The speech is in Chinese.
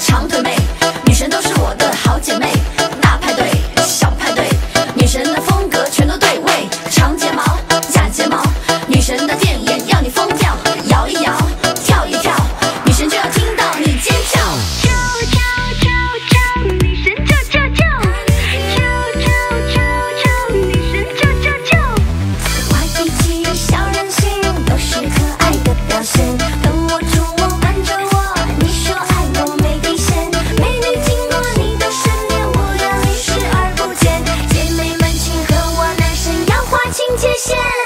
长腿妹谢谢。